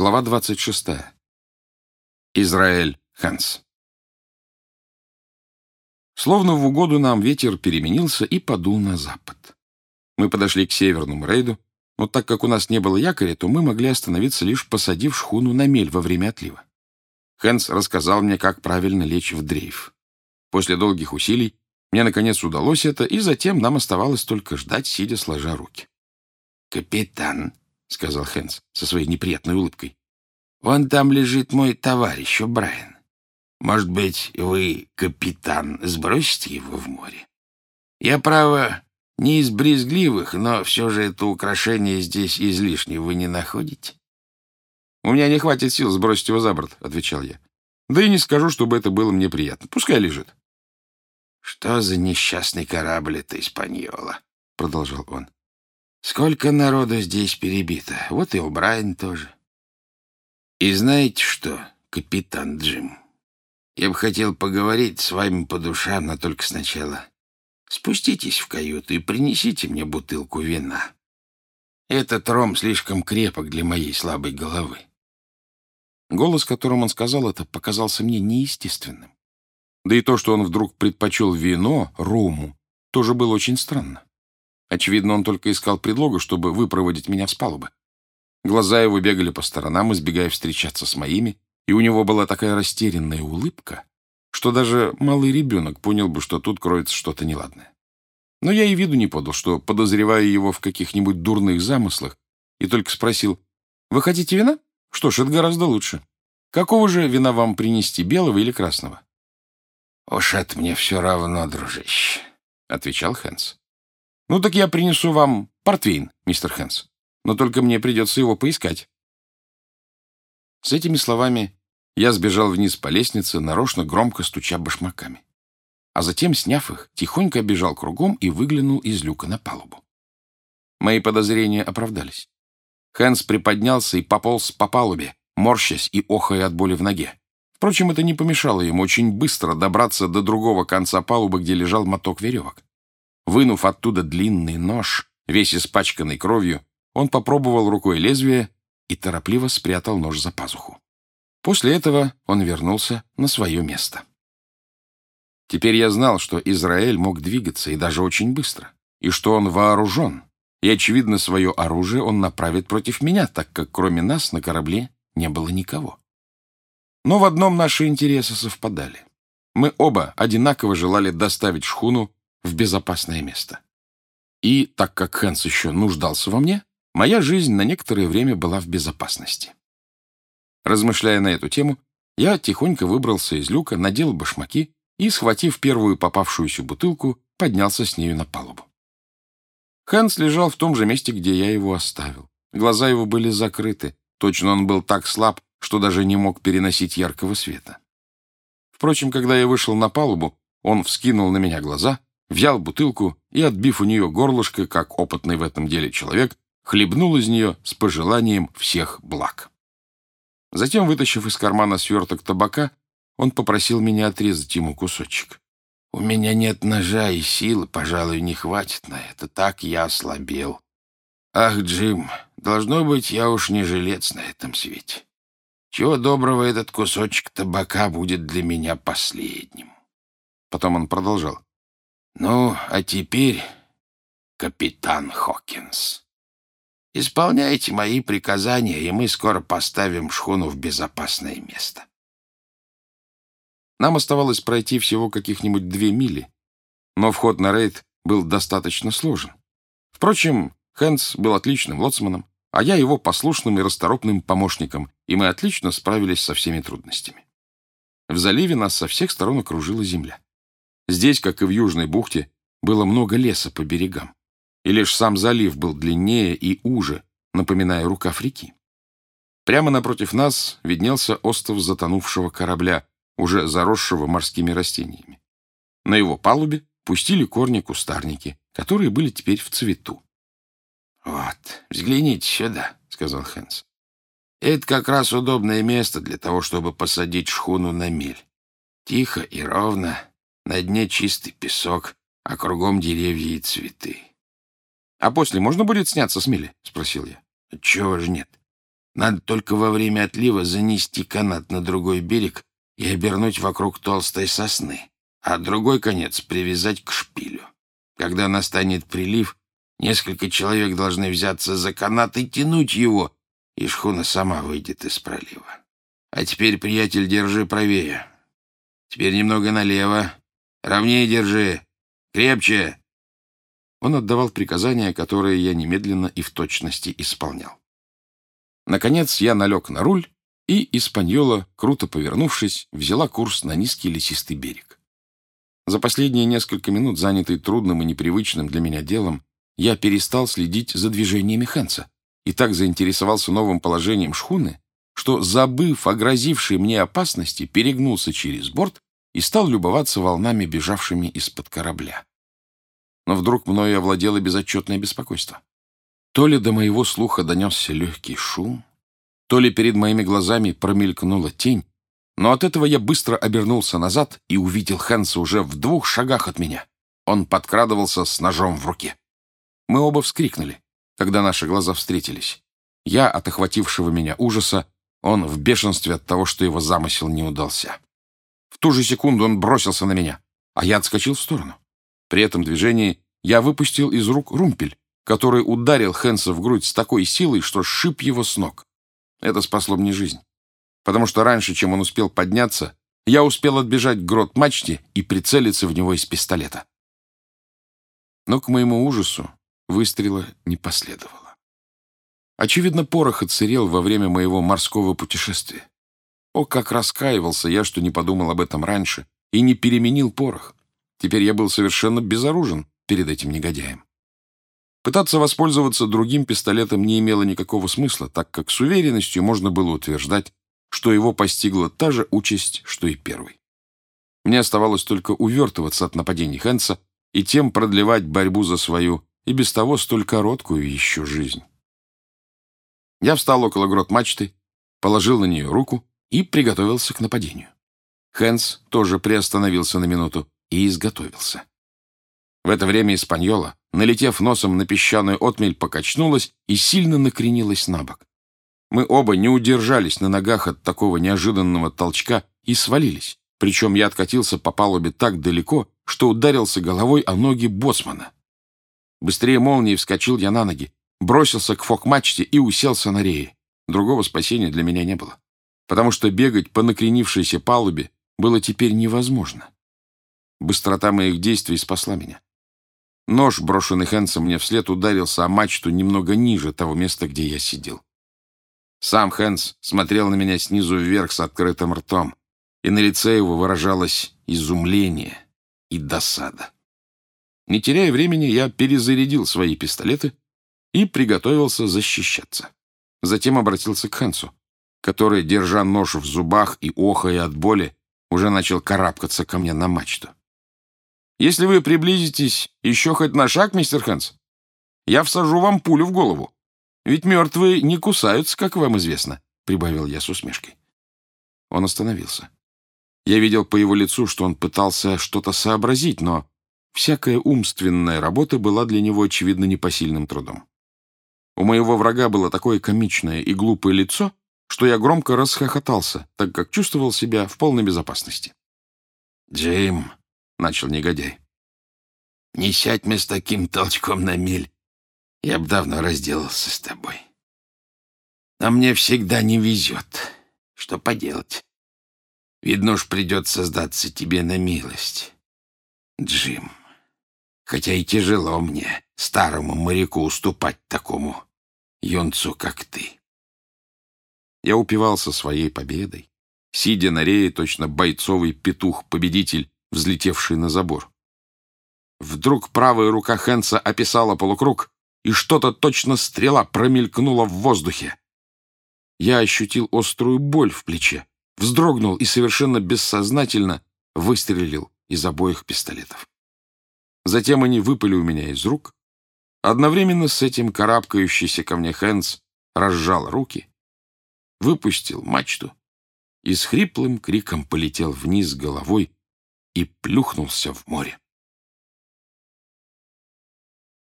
Глава 26. Израиль Хэнс. Словно в угоду нам ветер переменился и подул на запад. Мы подошли к северному рейду, но так как у нас не было якоря, то мы могли остановиться лишь посадив шхуну на мель во время отлива. Хэнс рассказал мне, как правильно лечь в дрейф. После долгих усилий мне, наконец, удалось это, и затем нам оставалось только ждать, сидя сложа руки. «Капитан», — сказал Хэнс со своей неприятной улыбкой. «Вон там лежит мой товарищ Брайан. Может быть, вы, капитан, сбросите его в море? Я, право, не из брезгливых, но все же это украшение здесь излишне, вы не находите?» «У меня не хватит сил сбросить его за борт», — отвечал я. «Да и не скажу, чтобы это было мне приятно. Пускай лежит». «Что за несчастный корабль это Испаньола?» — продолжал он. Сколько народу здесь перебито. Вот и у Брайан тоже. И знаете что, капитан Джим? Я бы хотел поговорить с вами по душам, но только сначала спуститесь в каюту и принесите мне бутылку вина. Этот ром слишком крепок для моей слабой головы. Голос, которым он сказал это, показался мне неестественным. Да и то, что он вдруг предпочел вино рому, тоже было очень странно. Очевидно, он только искал предлога, чтобы выпроводить меня с палубы. Глаза его бегали по сторонам, избегая встречаться с моими, и у него была такая растерянная улыбка, что даже малый ребенок понял бы, что тут кроется что-то неладное. Но я и виду не подал, что подозреваю его в каких-нибудь дурных замыслах, и только спросил, «Вы хотите вина? Что ж, это гораздо лучше. Какого же вина вам принести, белого или красного?» «Уж это мне все равно, дружище», — отвечал Хэнс. «Ну так я принесу вам портвейн, мистер Хэнс. Но только мне придется его поискать». С этими словами я сбежал вниз по лестнице, нарочно громко стуча башмаками. А затем, сняв их, тихонько обежал кругом и выглянул из люка на палубу. Мои подозрения оправдались. Хэнс приподнялся и пополз по палубе, морщась и охая от боли в ноге. Впрочем, это не помешало ему очень быстро добраться до другого конца палубы, где лежал моток веревок. Вынув оттуда длинный нож, весь испачканный кровью, он попробовал рукой лезвие и торопливо спрятал нож за пазуху. После этого он вернулся на свое место. Теперь я знал, что Израиль мог двигаться и даже очень быстро, и что он вооружен, и, очевидно, свое оружие он направит против меня, так как кроме нас на корабле не было никого. Но в одном наши интересы совпадали. Мы оба одинаково желали доставить шхуну в безопасное место. И, так как Хэнс еще нуждался во мне, моя жизнь на некоторое время была в безопасности. Размышляя на эту тему, я тихонько выбрался из люка, надел башмаки и, схватив первую попавшуюся бутылку, поднялся с нею на палубу. Хэнс лежал в том же месте, где я его оставил. Глаза его были закрыты, точно он был так слаб, что даже не мог переносить яркого света. Впрочем, когда я вышел на палубу, он вскинул на меня глаза взял бутылку и, отбив у нее горлышко, как опытный в этом деле человек, хлебнул из нее с пожеланием всех благ. Затем, вытащив из кармана сверток табака, он попросил меня отрезать ему кусочек. «У меня нет ножа и силы, пожалуй, не хватит на это. Так я ослабел. Ах, Джим, должно быть, я уж не жилец на этом свете. Чего доброго этот кусочек табака будет для меня последним». Потом он продолжал. Ну, а теперь, капитан Хокинс, исполняйте мои приказания, и мы скоро поставим шхуну в безопасное место. Нам оставалось пройти всего каких-нибудь две мили, но вход на рейд был достаточно сложен. Впрочем, Хэнс был отличным лоцманом, а я его послушным и расторопным помощником, и мы отлично справились со всеми трудностями. В заливе нас со всех сторон окружила земля. Здесь, как и в Южной бухте, было много леса по берегам, и лишь сам залив был длиннее и уже, напоминая рукав реки. Прямо напротив нас виднелся остров затонувшего корабля, уже заросшего морскими растениями. На его палубе пустили корни кустарники, которые были теперь в цвету. «Вот, взгляните сюда», — сказал Хэнс. «Это как раз удобное место для того, чтобы посадить шхуну на мель. Тихо и ровно, на дне чистый песок, а кругом деревья и цветы. — А после можно будет сняться с мели? — спросил я. — Чего же нет? Надо только во время отлива занести канат на другой берег и обернуть вокруг толстой сосны, а другой конец привязать к шпилю. Когда настанет прилив, несколько человек должны взяться за канат и тянуть его, и шхуна сама выйдет из пролива. А теперь, приятель, держи правее. Теперь немного налево. Ровнее держи. Крепче. Он отдавал приказания, которые я немедленно и в точности исполнял. Наконец я налег на руль, и Испаньола, круто повернувшись, взяла курс на низкий лесистый берег. За последние несколько минут, занятый трудным и непривычным для меня делом, я перестал следить за движениями Хэнса и так заинтересовался новым положением шхуны, что, забыв о грозившей мне опасности, перегнулся через борт и стал любоваться волнами, бежавшими из-под корабля. Но вдруг мною овладело безотчетное беспокойство. То ли до моего слуха донесся легкий шум, то ли перед моими глазами промелькнула тень, но от этого я быстро обернулся назад и увидел Хэнса уже в двух шагах от меня. Он подкрадывался с ножом в руке. Мы оба вскрикнули, когда наши глаза встретились. Я от охватившего меня ужаса, он в бешенстве от того, что его замысел не удался. В ту же секунду он бросился на меня, а я отскочил в сторону. При этом движении я выпустил из рук румпель, который ударил Хэнса в грудь с такой силой, что сшиб его с ног. Это спасло мне жизнь потому что раньше, чем он успел подняться, я успел отбежать к грот мачте и прицелиться в него из пистолета. Но к моему ужасу выстрела не последовало. Очевидно, порох отсырел во время моего морского путешествия. О, как раскаивался я, что не подумал об этом раньше и не переменил порох. Теперь я был совершенно безоружен перед этим негодяем. Пытаться воспользоваться другим пистолетом не имело никакого смысла, так как с уверенностью можно было утверждать, что его постигла та же участь, что и первый. Мне оставалось только увертываться от нападений Хэнса и тем продлевать борьбу за свою и без того столь короткую еще жизнь. Я встал около грот мачты, положил на нее руку и приготовился к нападению. Хэнс тоже приостановился на минуту и изготовился. В это время Испаньола, налетев носом на песчаную отмель, покачнулась и сильно накренилась на бок. Мы оба не удержались на ногах от такого неожиданного толчка и свалились. Причем я откатился по палубе так далеко, что ударился головой о ноги боцмана. Быстрее молнии вскочил я на ноги, бросился к фок-мачте и уселся на рее. Другого спасения для меня не было, потому что бегать по накренившейся палубе было теперь невозможно. Быстрота моих действий спасла меня. Нож, брошенный Хэнсом мне вслед, ударился о мачту немного ниже того места, где я сидел. Сам Хэнс смотрел на меня снизу вверх с открытым ртом, и на лице его выражалось изумление и досада. Не теряя времени, я перезарядил свои пистолеты и приготовился защищаться. Затем обратился к Хэнсу, который, держа нож в зубах и охая от боли, уже начал карабкаться ко мне на мачту. «Если вы приблизитесь еще хоть на шаг, мистер Хэнс, я всажу вам пулю в голову. Ведь мертвые не кусаются, как вам известно», — прибавил я с усмешкой. Он остановился. Я видел по его лицу, что он пытался что-то сообразить, но всякая умственная работа была для него, очевидно, непосильным трудом. У моего врага было такое комичное и глупое лицо, что я громко расхохотался, так как чувствовал себя в полной безопасности. «Джим», — начал негодяй, — «не сядь мы с таким толчком на мель. Я б давно разделался с тобой. А мне всегда не везет. Что поделать? Видно уж придется сдаться тебе на милость. Джим, хотя и тяжело мне, старому моряку, уступать такому юнцу, как ты. Я упивался своей победой, сидя на рее точно бойцовый петух-победитель, взлетевший на забор. Вдруг правая рука Хенса описала полукруг, и что-то точно стрела промелькнула в воздухе. Я ощутил острую боль в плече, вздрогнул и совершенно бессознательно выстрелил из обоих пистолетов. Затем они выпали у меня из рук. Одновременно с этим карабкающийся ко мне Хэнс разжал руки, выпустил мачту и с хриплым криком полетел вниз головой и плюхнулся в море.